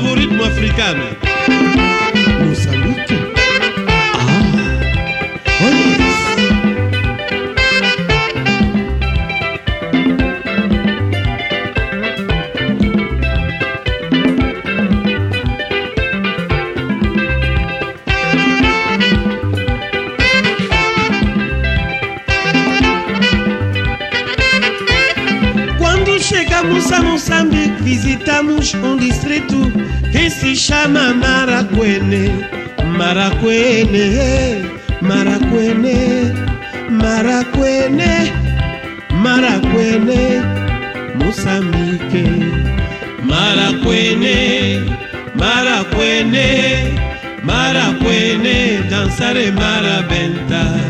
novo ritmo africano. Chegamos a Moçambique, visitamos um distrito que se chama Maracuene. Maracuene, Maracuene, Maracuene, Maracuene, Moçambique. Maracuene, Maracuene, Maracuene, dançare marabenta.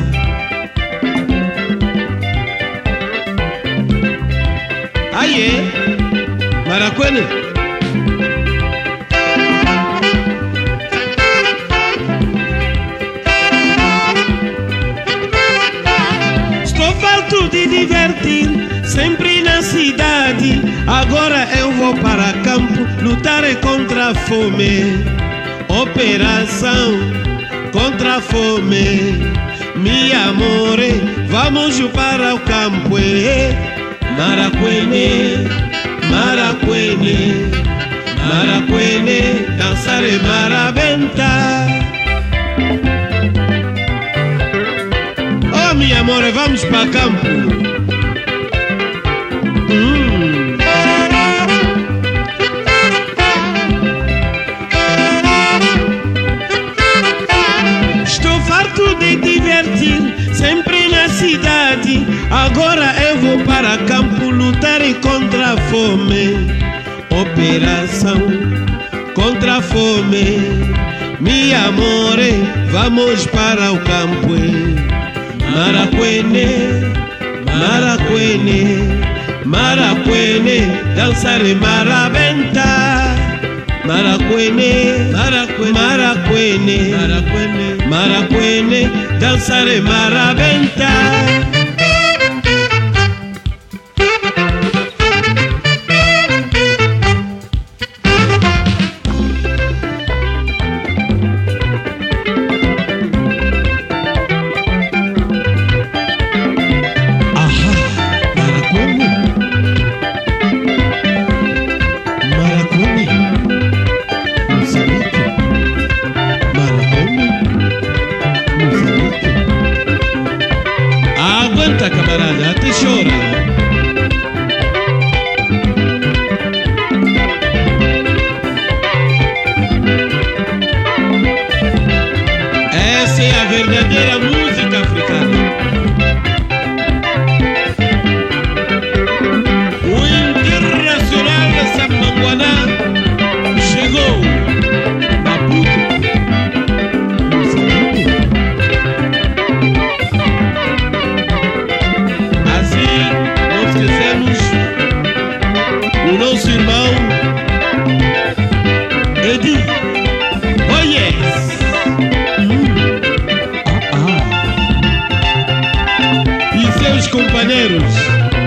Estou farto de divertir, sempre na cidade. Agora eu vou para campo lutar contra a fome. Operação contra a fome. Mi amore, vamos para o campo. eh. Maracuene, Maracuene, Maracuene, dançare marabenta. Oh, mi amore, vamos para campo. Lutar contra a fome. Operação contra a fome. Mi amore, vamos para o campo. Maracuene, Maracuene, Maracuene, dançare marabenta. Maracuene, Maracuene, Maracuene, Maracuene, Maracuene, dançare marabenta. Aha, children. Companheiros.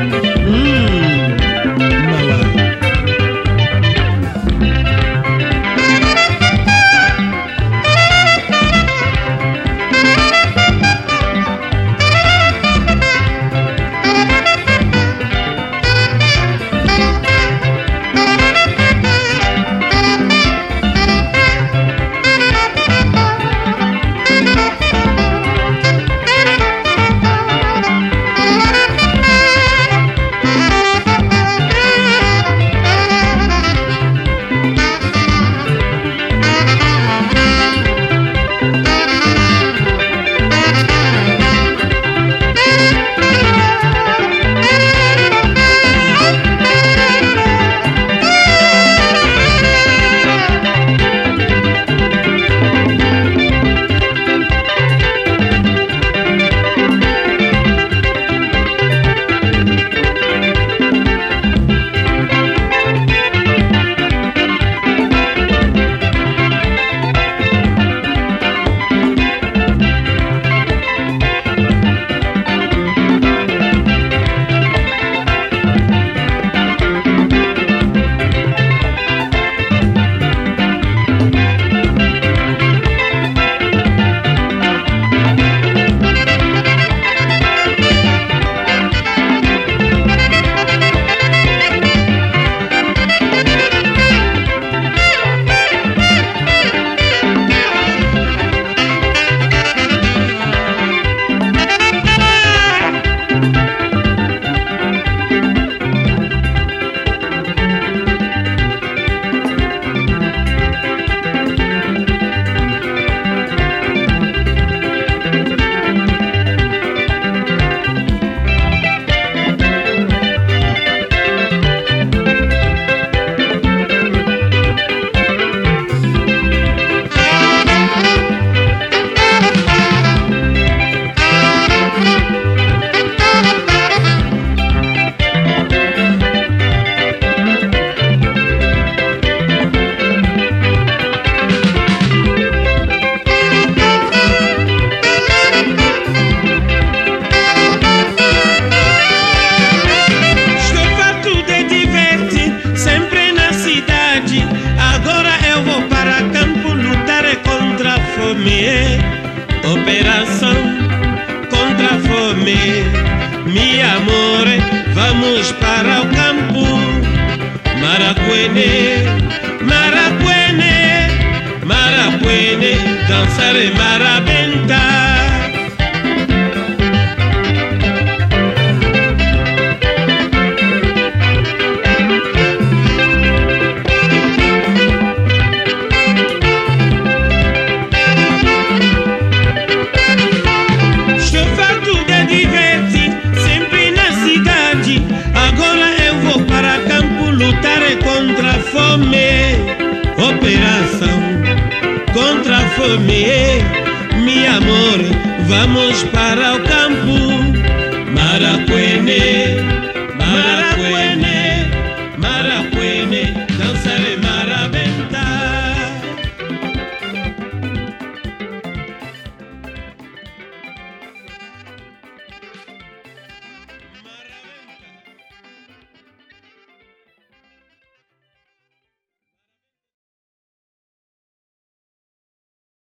Operação contra a fome. Mi amore, vamos para o campo. Maracuene, Maracuene, Maracuene, dançar e vamos para Ocampo, Maracuene.